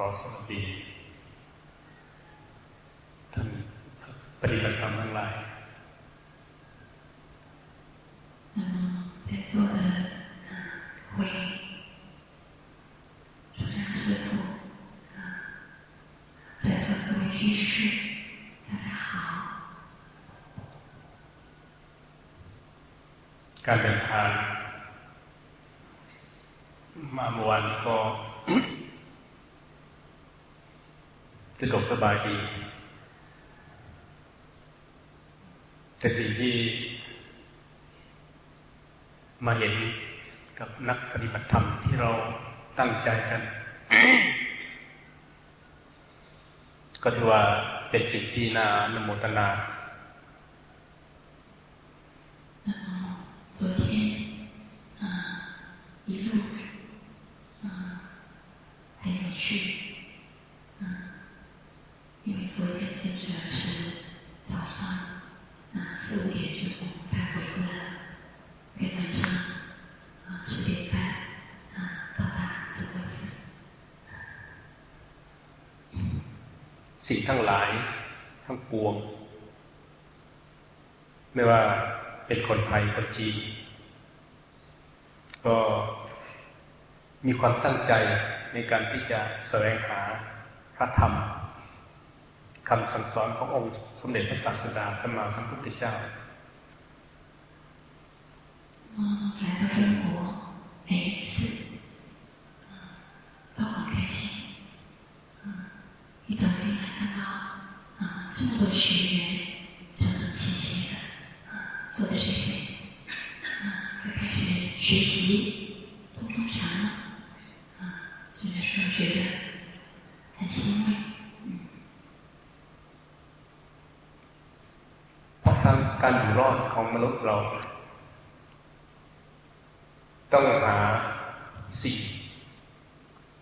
ขอสวัสดีท่านปฏิบัติธรรมทั้งหลายการเดินทางมาเมื่อวานก็ สะดวกสบายดี แต่สิ่งที่มาเห็นกับนักปฏิบัติธรรมที่เราตั้งใจกัน ก็ถือว่าเป็นสิ่งที่น่านโมตนา ไม่ว่าเป็นคนไทยคนจีนก็มีความตั้งใจในการที่จะแสวงหาพระธรรมคำสั่งสอนขององค์สมเด็จพระศาสดาสัมมาสัมพุทธเจ้า来到中国，每一次 次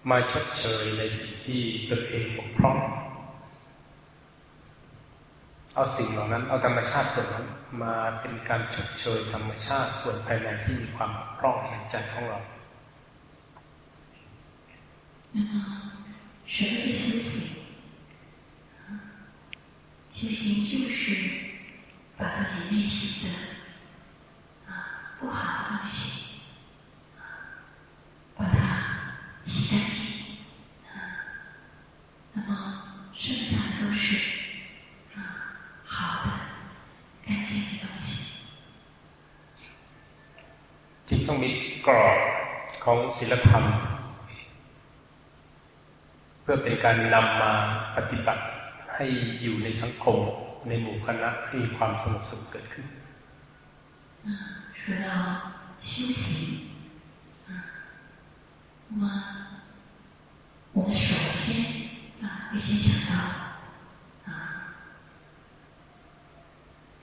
มาชดเชยในสิ่งที่ตนเองบกพร่องเอาสิ่งเหล่านั้น เอาธรรมชาติส่วนนั้น มาเป็นการชดเชยธรรมชาติส่วนภายในที่มีความบกพร่องในใจของเรา那么，什么是修行？修行就是把自己内心的啊不好的东西 剩下的都是啊好的、干净的东西。จึงต้องมีกรอบของศีลธรรม เพื่อเป็นการนำมาปฏิบัติให้อยู่ในสังคมในหมู่คณะให้มีความสงบสุขเกิดขึ้น说到修行啊，那么我们首先 已经想到啊，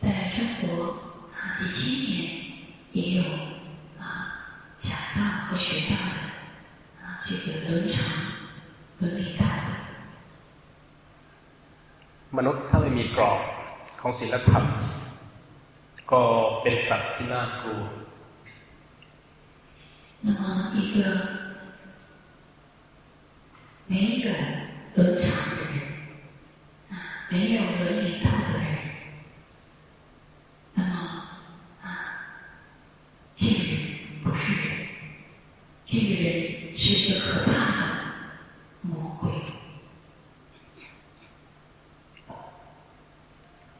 在中国啊几千年也有啊讲到和学到的啊这个伦常伦理道德。มนุษย์ถ้าไม่มีกรอบของศีลธรรมก็เป็นสัตว์ที่น่ากลัว那么一个没人 伦常的人啊，没有伦理道德的人，那么啊，这个人不是人，这个人是一个可怕的魔鬼。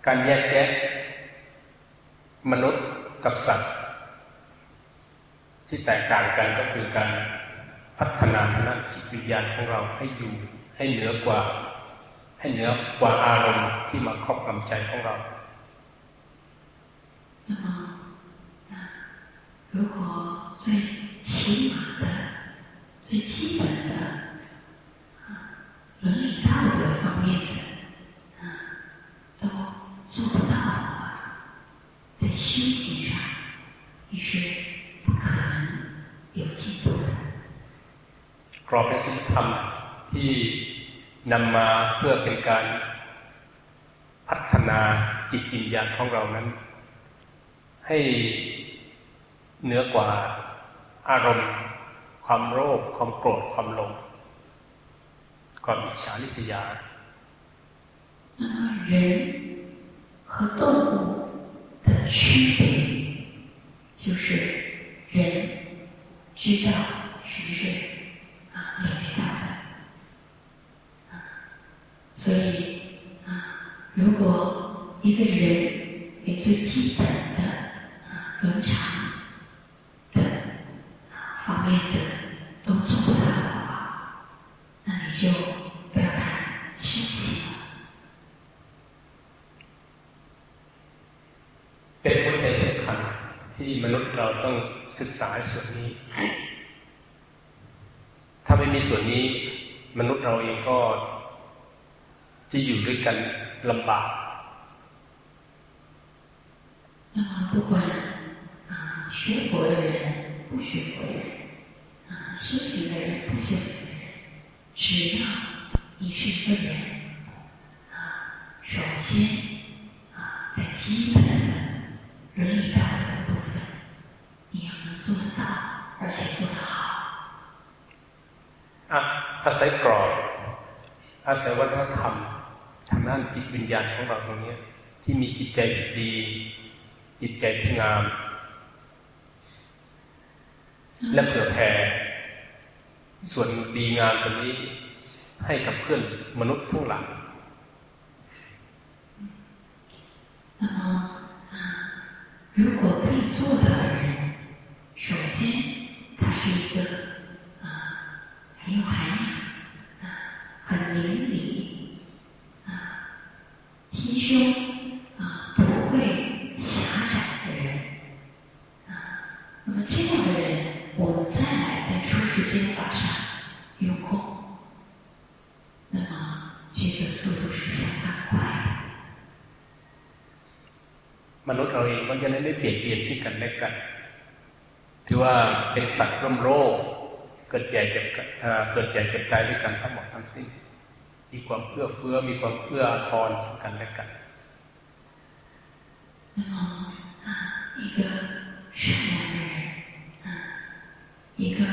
การแยกแยะมนุษย์กับสัตว์ ที่แตกต่างกันก็คือการพัฒนาทางจิตวิญญาณของเราให้อยู่ ให้เหนือกว่า ให้เหนือกว่าอารมณ์ที่มาครอบงำใจของเรา那么啊，如果最起码的、最基本的啊伦理道德方面的啊都做不到的话，在修行上你是不可能有进步的。กรอบเป็นสิ่งธรรม ที่นำมาเพื่อเป็นการพัฒนาจิตวิญญาณของเรานั้น ให้เหนือกว่าอารมณ์ ความโลภความโกรธความหลง ความอิจฉาริษยา那么人和动物的区别，就是人知道谁是啊 所以啊，如果一个人连最基本的啊伦常的啊方面的都做不到的话，那你就不要谈修行了。 เป็นหัวใจสำคัญที่มนุษย์เราต้องศึกษาส่วนนี้ ถ้าไม่มีส่วนนี้ มนุษย์เราเองก็ จะอยู่ด้วยกันลำบาก 那么不管啊学佛的人、不学佛的人，啊修行的人、不修行的人，只要你是一个人，啊，首先啊在基本的伦理道德的部分，你要能做得到，而且做得好。 อ่ะอาศัยกรอบอาศัยวัฒนธรรม ทางด้านจิตวิญญาณของเราตรงเนี้ยที่มีจิตใจดี จิตใจที่งาม และเผื่อแผ่ส่วนดีงามตรงนี้ให้กับเพื่อนมนุษย์ทั้งหลาย 那么啊，如果可以做到的人，首先他是一个啊很有涵养啊很明 胸啊不会狭窄的人啊，那么这样的人，我们再来在出世间法上用功，那么这个速度是相当快的。 มนุษย์เราเองก็จะได้ไม่เปลี่ยนเปลี่ยนซึ่งกันและกันถือว่าเป็นสัตว์ร่วมโลกเกิดแก่เจ็บเอ่อเกิดแก่เจ็บตายด้วยกันทั้งหมดทั้งสิ้นมีความเอื้อเฟื้อมีความเอื้ออาทรซึ่งกันและกัน 那么 啊，一个善良的人啊，一个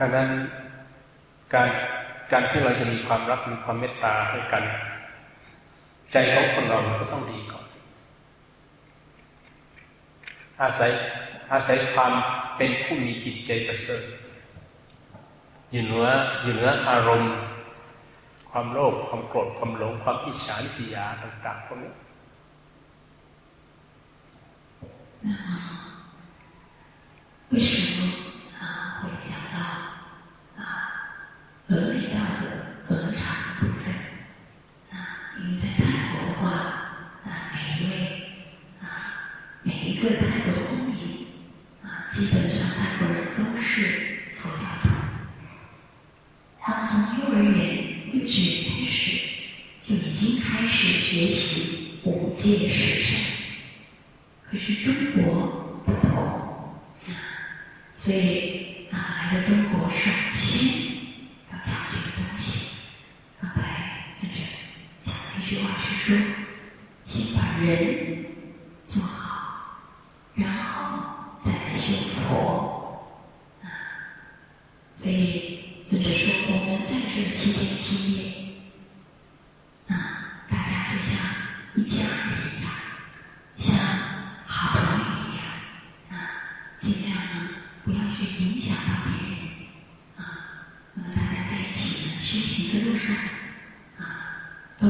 ดังนั้นการการที่เราจะมีความรักมีความเมตตาให้กัน ใจของคนเรามันก็ต้องดีก่อน อาศัยอาศัยความเป็นผู้มีจิตใจประเสริฐอยู่เหนืออยู่เหนืออารมณ์ ความโลภความโกรธความหลงความอิจฉาริษยาต่างๆพวกนี้ 为什么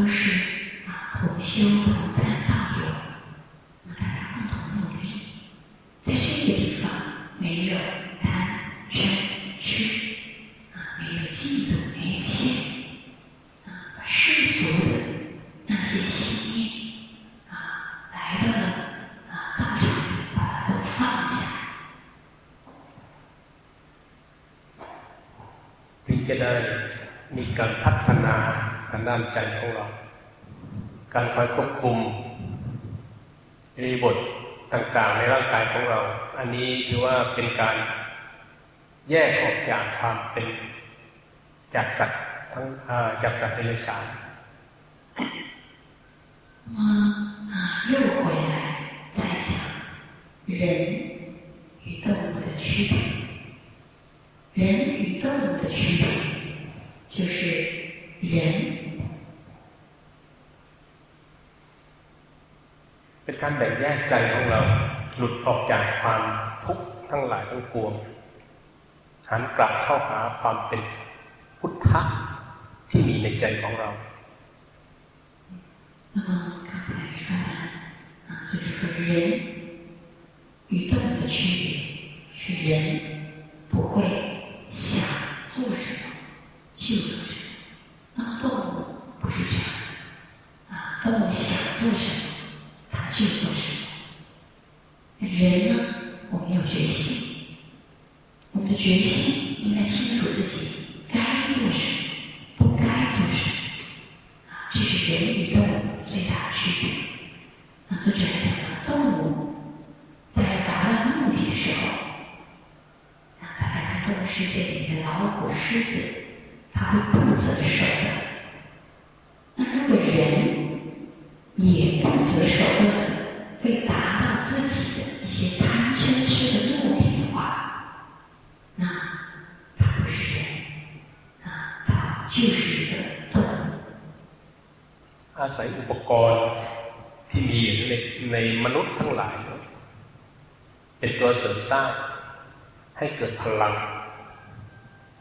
都是啊，同修同参道友，那大家共同努力，在这个地方没有贪嗔痴啊，没有嫉妒，没有羡啊，世俗的那些心念啊，来到了啊道场，把它都放下。你觉得你敢发展啊？ทาง การคอยควบคุมรีบทต่างๆ ในร่างกายของเรา อันนี้ถือว่าเป็นการแยกออกจากความเป็นจากสัตว์ทั้งจากสัตว์เดรัจฉาน ใจของเรา หลุดออกจากความทุกข์ทั้งหลายทั้งปวงฉันกลับเข้าหาความเป็นพุทธะที่มีในใจของเรา那么刚才说完啊，就是说人与动物的区别是人不会想做什么就做什么，那么动物不是这样啊，动物想做什么，它就做什么。 人心应该清楚自己。 เป็นตัวเสริมสร้าง ให้เกิดพลัง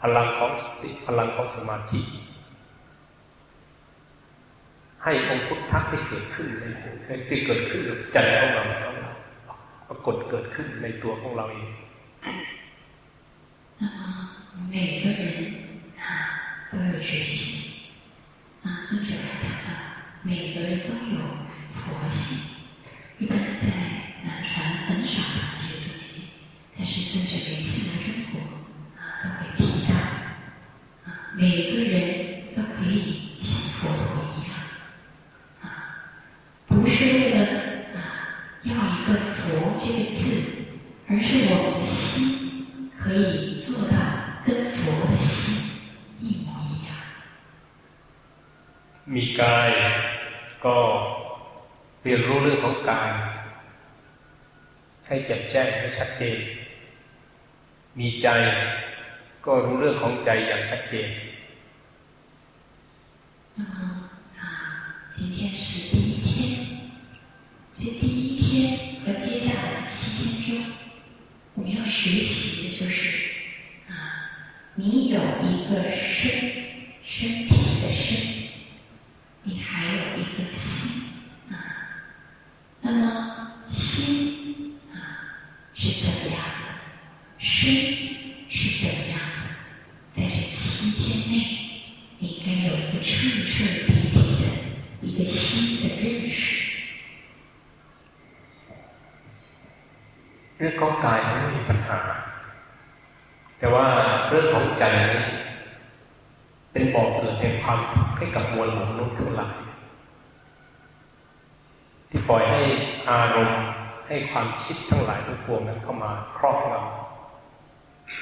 พลังของสติพลังของสมาธิ ให้องค์พุทธะได้เกิดขึ้นในให้เกิดขึ้นใจของเราปรากฏเกิดขึ้นในตัวของเราเอง每个人都有决心。啊，作者讲的，每个人都有佛性。一般在南传很少讲这些东西， 但是作者每次来中国啊，都会提到啊，每个人都可以像佛陀一样啊，不是为了啊要一个佛这个字，而是我们的心可以做到跟佛的心。มีกายก็เรียนรู้เรื่องของกาย ใช้แจ่มแจ้งให้ชัดเจน มีใจก็รู้เรื่องของใจอย่างชัดเจน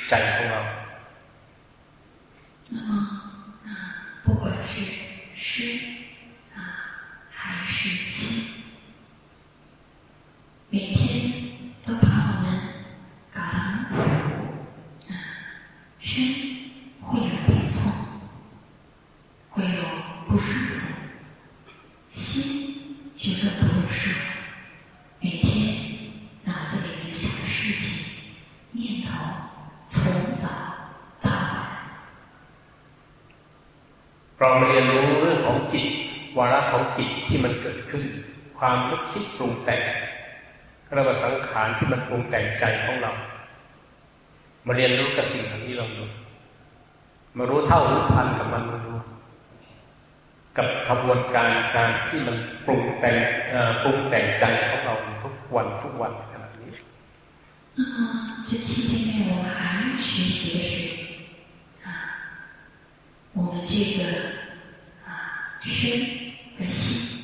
ใจของเรา เราเรียนรู้เรื่องของจิตวาระของจิตที่มันเกิดขึ้น ความนึกคิดปรุงแต่งเราว่าสังขารที่มันปรุงแต่งใจของเรา มาเรียนรู้กับสิ่งเหล่านี้ลองดูมารู้เท่ารู้ทันกับมันมาดูกับขบวนการการที่มันปรุงแต่งปรุงแต่งใจของเราทุกวันทุกวันขนาดนี้这七天内我们还学习的是啊， 这个啊身和心，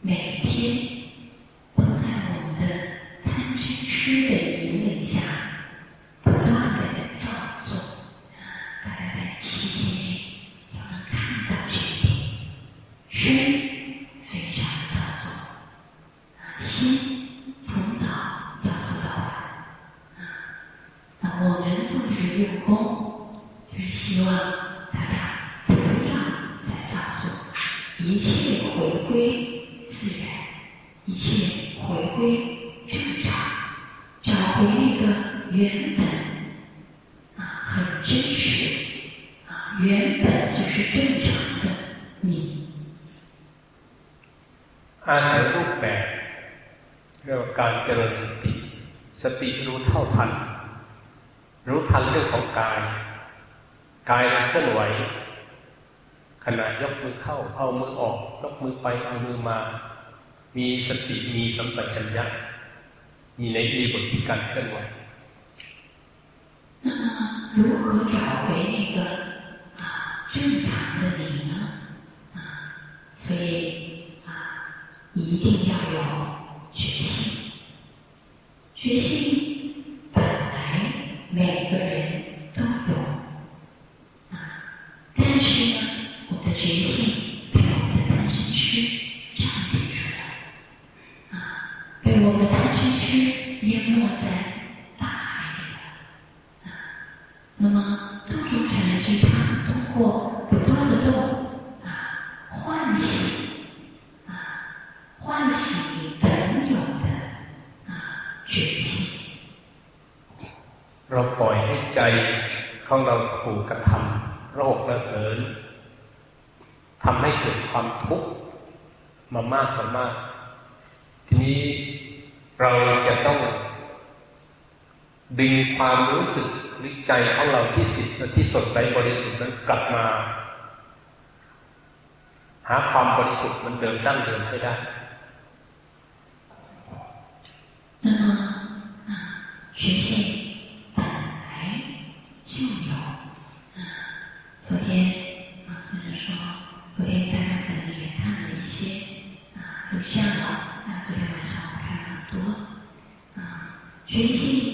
每天都在我们的贪嗔痴的引领下，不断的在造作。大概在七天内，要能看到这一点，身非常的造作，啊心 ยกมือไป เอามือมา มีสติ มีสัมปชัญญะ มีในอิริบทที่การเคลื่อนไหว 那么，如何找回那个啊正常的你呢？啊，所以啊，一定要有决心。决心 ใจของเราถูกกระทำโรคระเหินทำให้เกิดความทุกข์มามากกว่ามาก ทีนี้เราจะต้อง ดึงความรู้สึกหรือใจของเราที่สิทธิ์ที่สดใสบริสุทธิ์นั้นกลับมา หาความบริสุทธิ์มันเดิมดั้งเดิมให้ได้那么啊，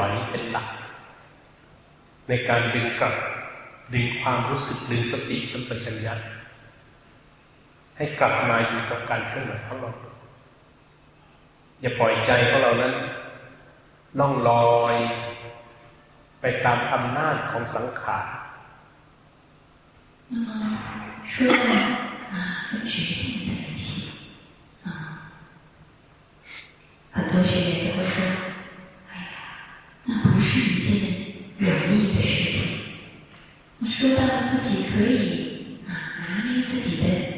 ไหวเป็นหลัก ในการดึงกลับดึงความรู้สึกดึงสติสัมปชัญญะให้กลับมาอยู่กับการเคลื่อนไหวของเราอย่าปล่อยใจของเรานั้นล่องลอย ไปตามอำนาจของสังขาร 那么说到啊跟觉性在一起啊，很多学员 说到自己可以啊拿捏自己的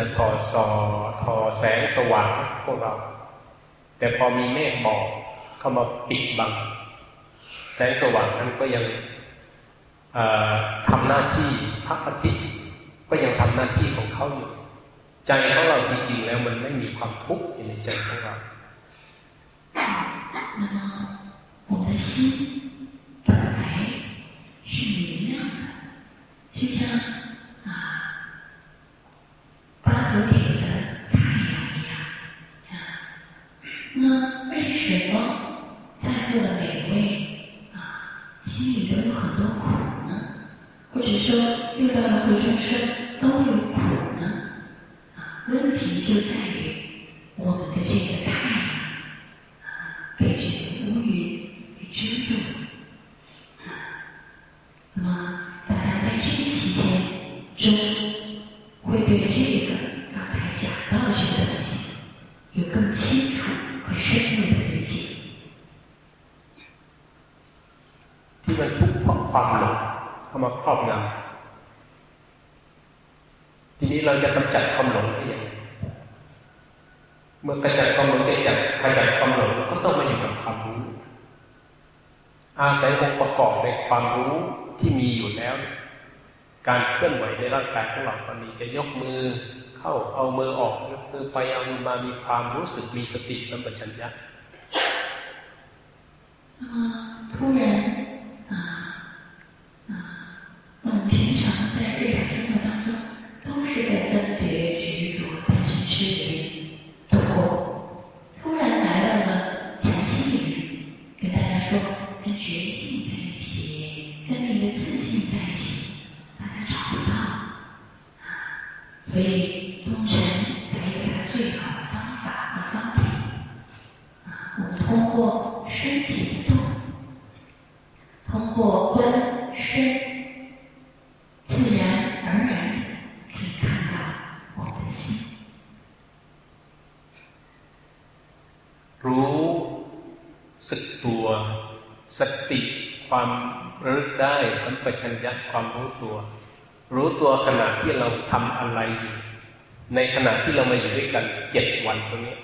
ที่เสือทอสอทอแสงสว่างให้พวกเรา แต่พอมีเมฆหมอกเข้ามาปิดบัง แสงสว่างนั้นก็ยังเอ่อทำหน้าที่พระอาทิตย์ก็ยังทำหน้าที่ของเขาอยู่ ใจของเราจริงๆแล้วมันไม่มีความทุกข์อยู่ในใจของเรา 那么我们的心本来是明亮的，就像 เราจะกำจัดความหลงได้ยังเมื่อกำจัดความหลงได้จากขจัดความหลงก็ต้องมาอยู่กับความรู้ อาศัยองค์ประกอบในความรู้ที่มีอยู่แล้ว การเคลื่อนไหวในร่างกายของเราตอนนี้จะยกมือเข้าเอามือออกยกมือไปเอามือมามีความรู้สึกมีสติสัมปชัญญะผู้เรียน สติ ความระลึกได้สัมปชัญญะความรู้ตัว รู้ตัวขณะที่เราทำอะไรอยู่ ในขณะที่เรามาอยู่ด้วยกันเจ็ดวันตรงนี้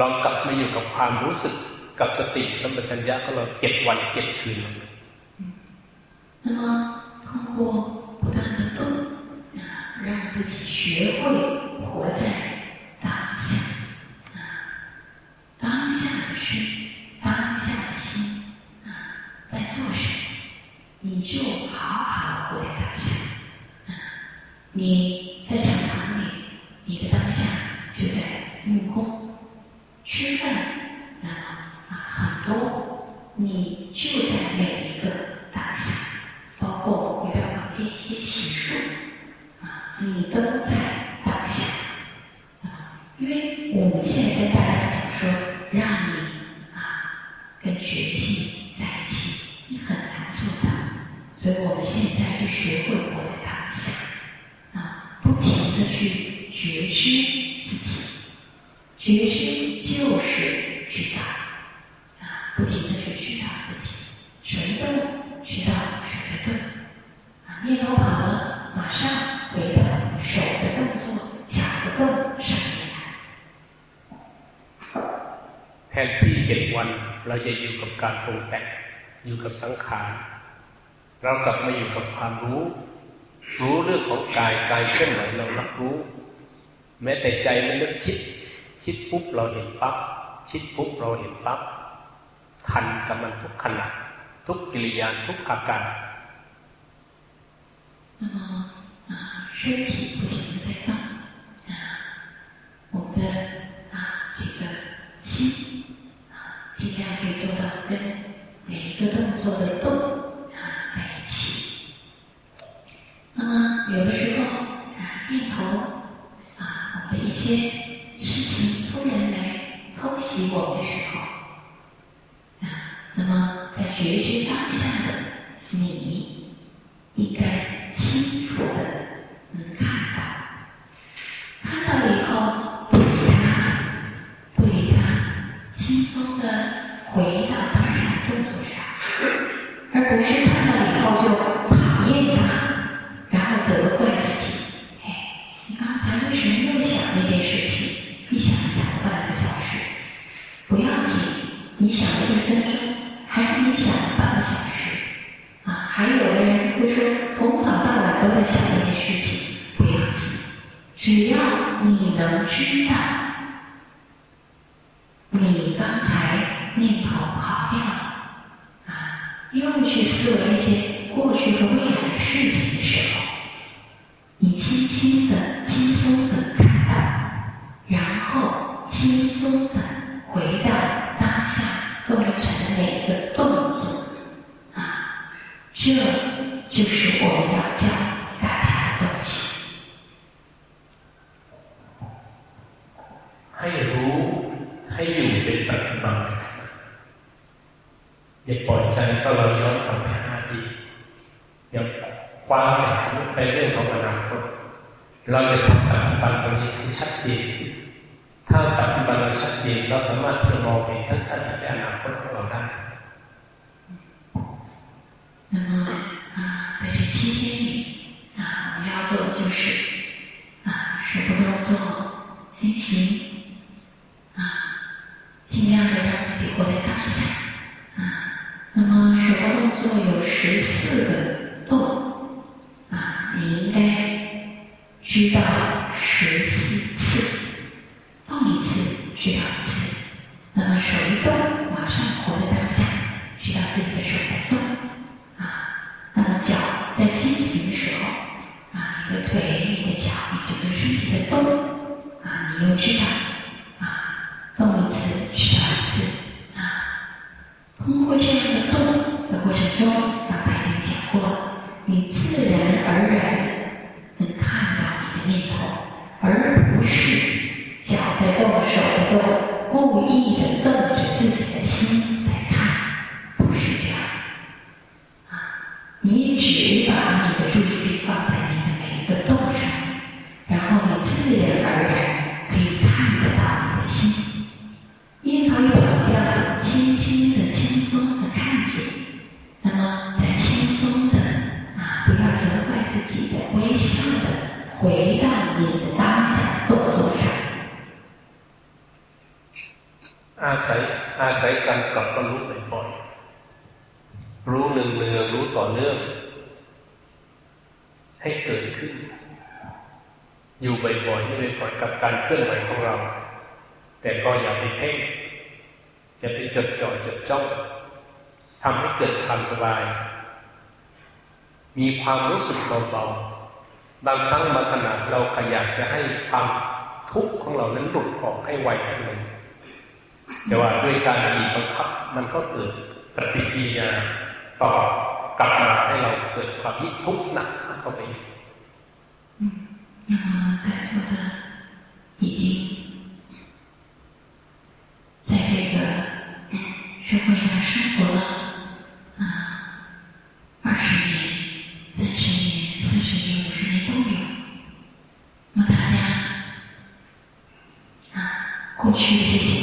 ลองกลับมาอยู่กับความรู้สึกกับสติสัมปชัญญะของเราเจ็ดวันเจ็ดคืนลงไป 那么，通过不断的动啊，让自己学会活在当下啊，当下的 你就好好活在当下啊。你在禅 เราจะอยู่กับการปรุงแต่งอยู่กับสังขารเรากลับมาอยู่กับความรู้ รู้เรื่องของกายกายเคลื่อนไหวเรารับรู้ แม้แต่ใจมันนึกคิด คิดปุ๊บเราเห็นปั๊บคิดปุ๊บเราเห็นปั๊บทันกับมันทุกขณะทุกกิริยาทุกอาการ 那么啊，身体不停的在动， 动作的动 อย่าปล่อยใจก็เราย้อนกลับไปห้าดีอย่าคว้าไปเรื่องของอนาคตเราจะทำปัจจุบันตรงนี้ให้ชัดเจนถ้าปัจจุบันเราชัดเจนเราสามารถที่จะมองเห็นทั้งทันในอนาคตของเราได้那么啊，在这七天里啊，我们要做的就是 十四个 สบาย มีความรู้สึกเบาๆบางครั้งบางขณะเราขยันจะให้ความทุกข์ของเรานั้นหลุดออกให้ไวขึ้นเลยแต่ว่าด้วยการบีบบังคับมันก็เกิดปฏิกิริยาต่อกลับมาให้เราเกิดความยิ่งทุกข์หนักเข้าไป嗯，那么在座的已经在这个社会上生活了 opportunities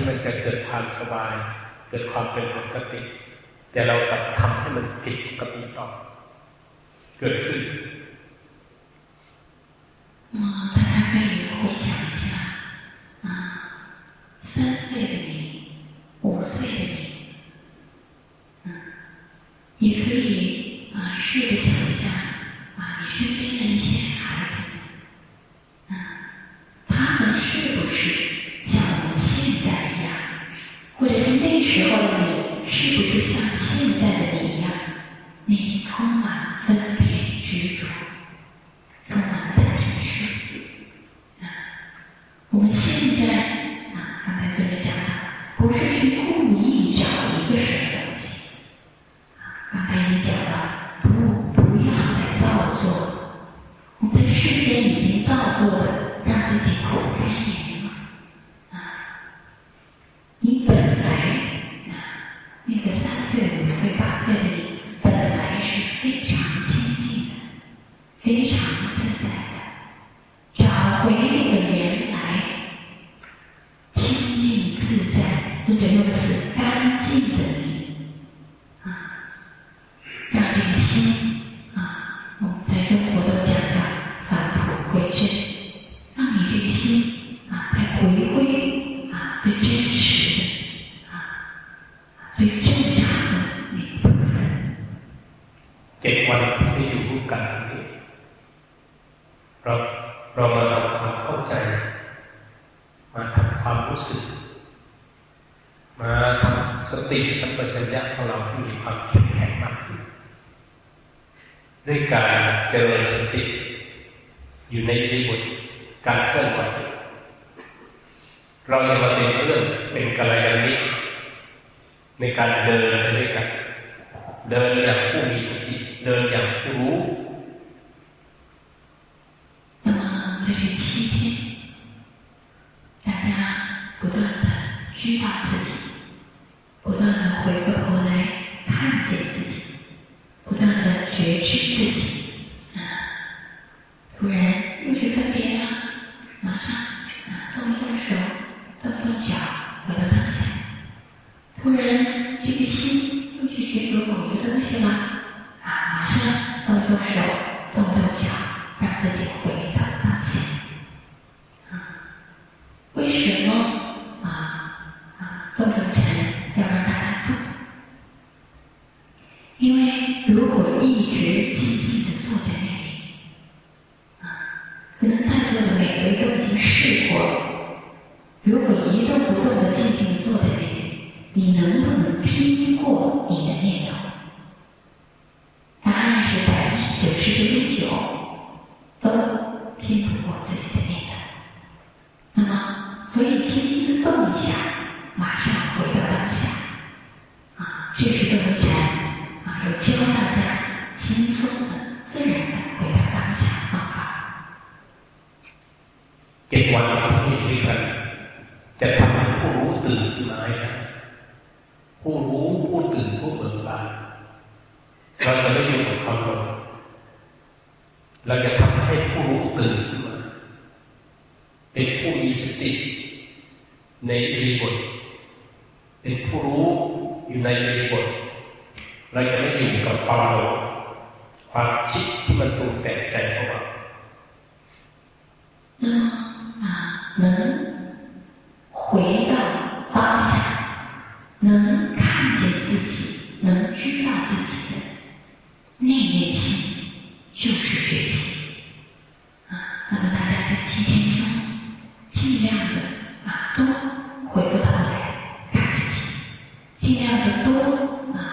นี้มันจะเกิดความสบาย เกิดความเป็นปกติ แต่เรากลับทำให้มันผิดปกติต่อ เกิดขึ้นมอ 你能不能听过你的电脑尽量的多啊，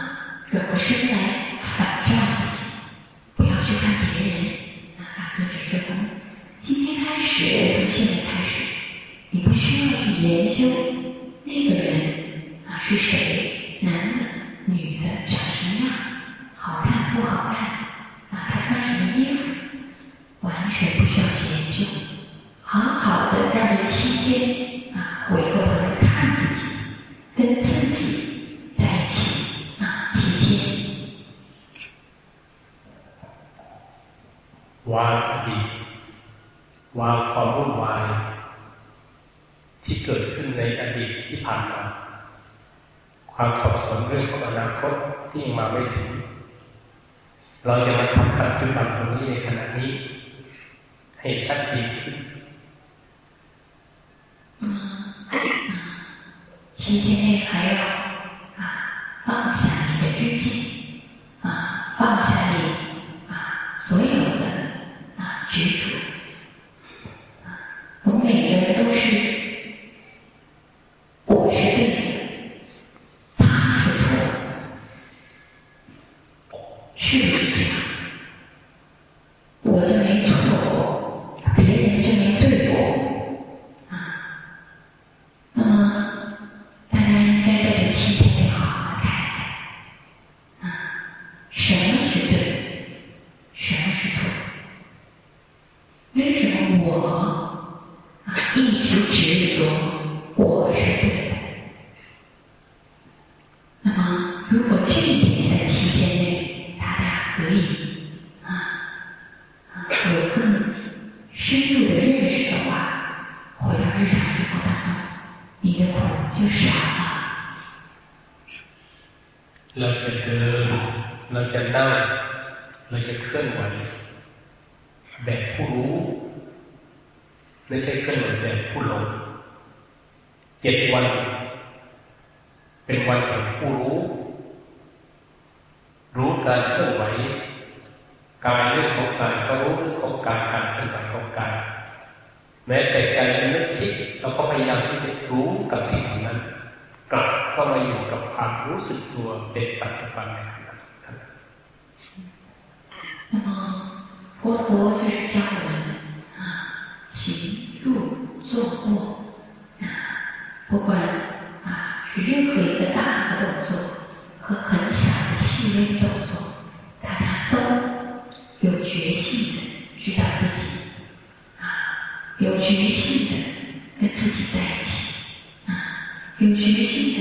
有决心的跟自己在一起啊有决心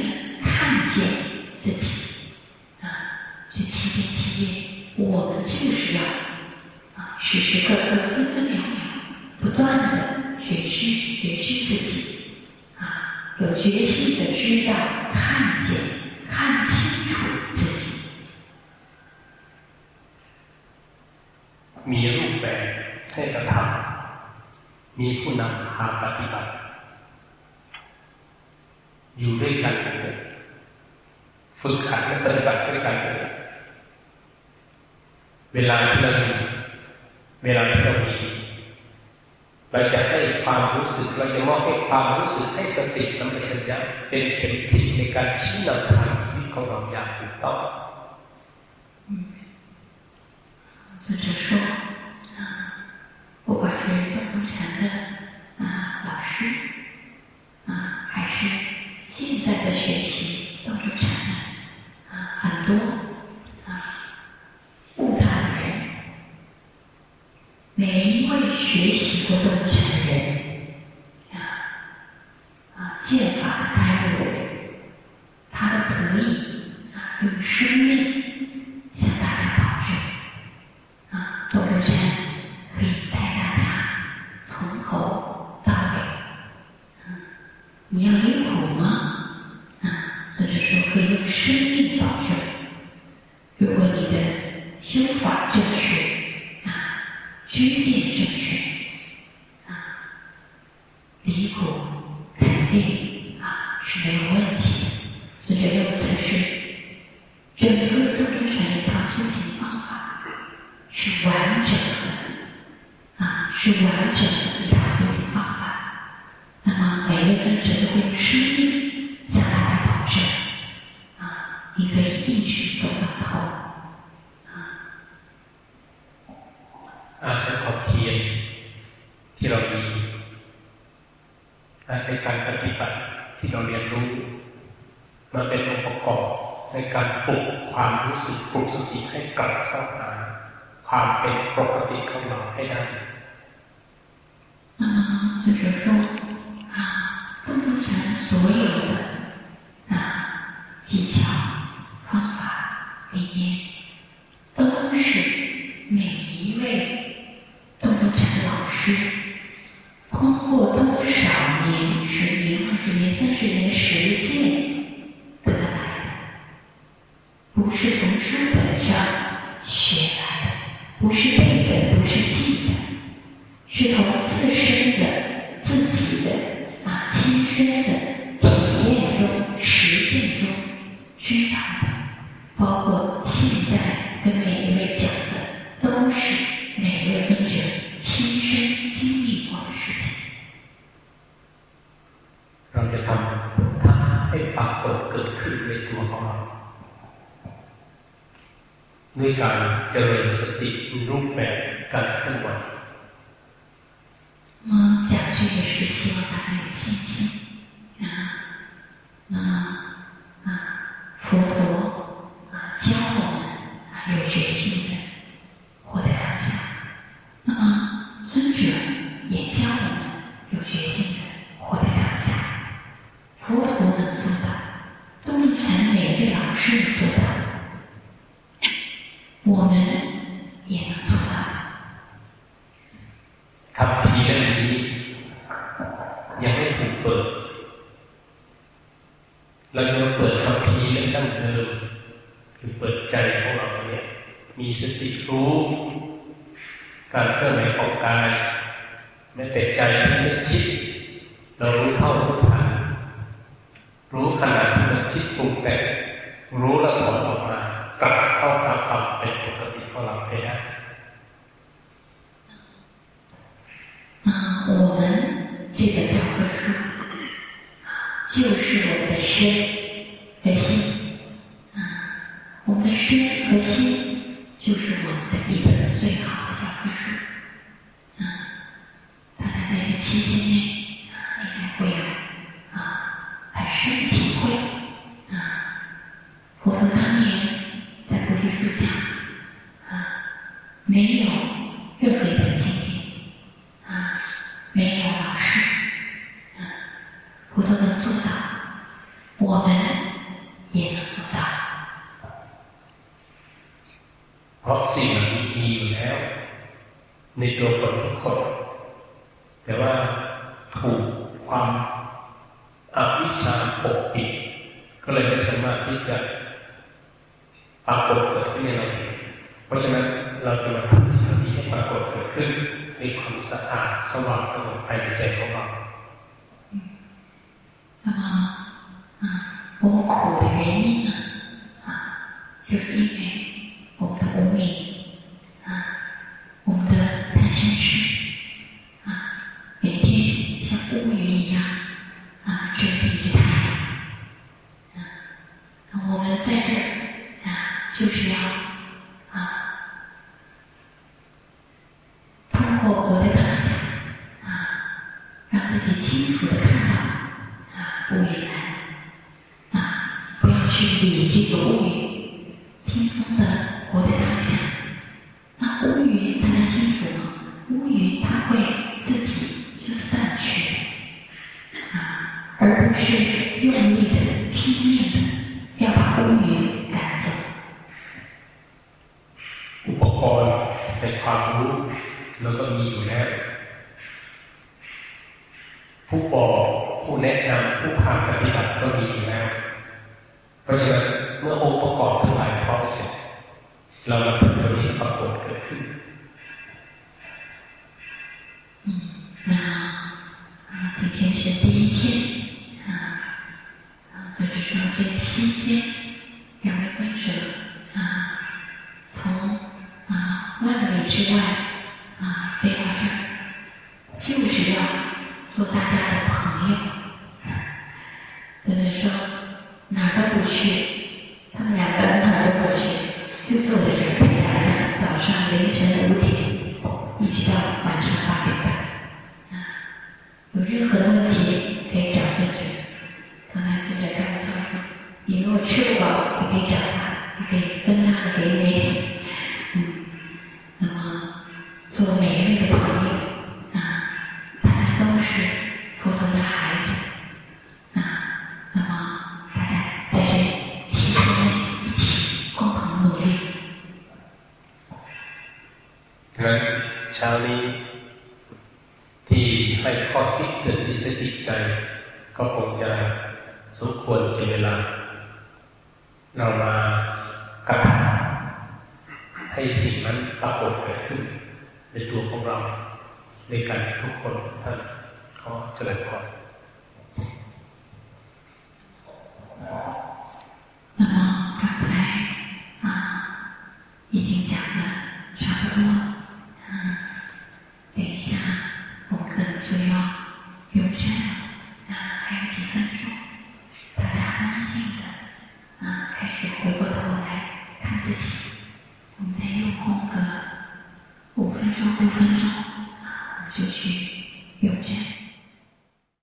ที่ไม่คิด เรารู้เท่ารู้ทันรู้ขณะที่มันคิดปรุงแต่งรู้และถอนออกมากลับเข้าตามความเป็นปกติของเราให้ได้我们这个叫做就是我们的身。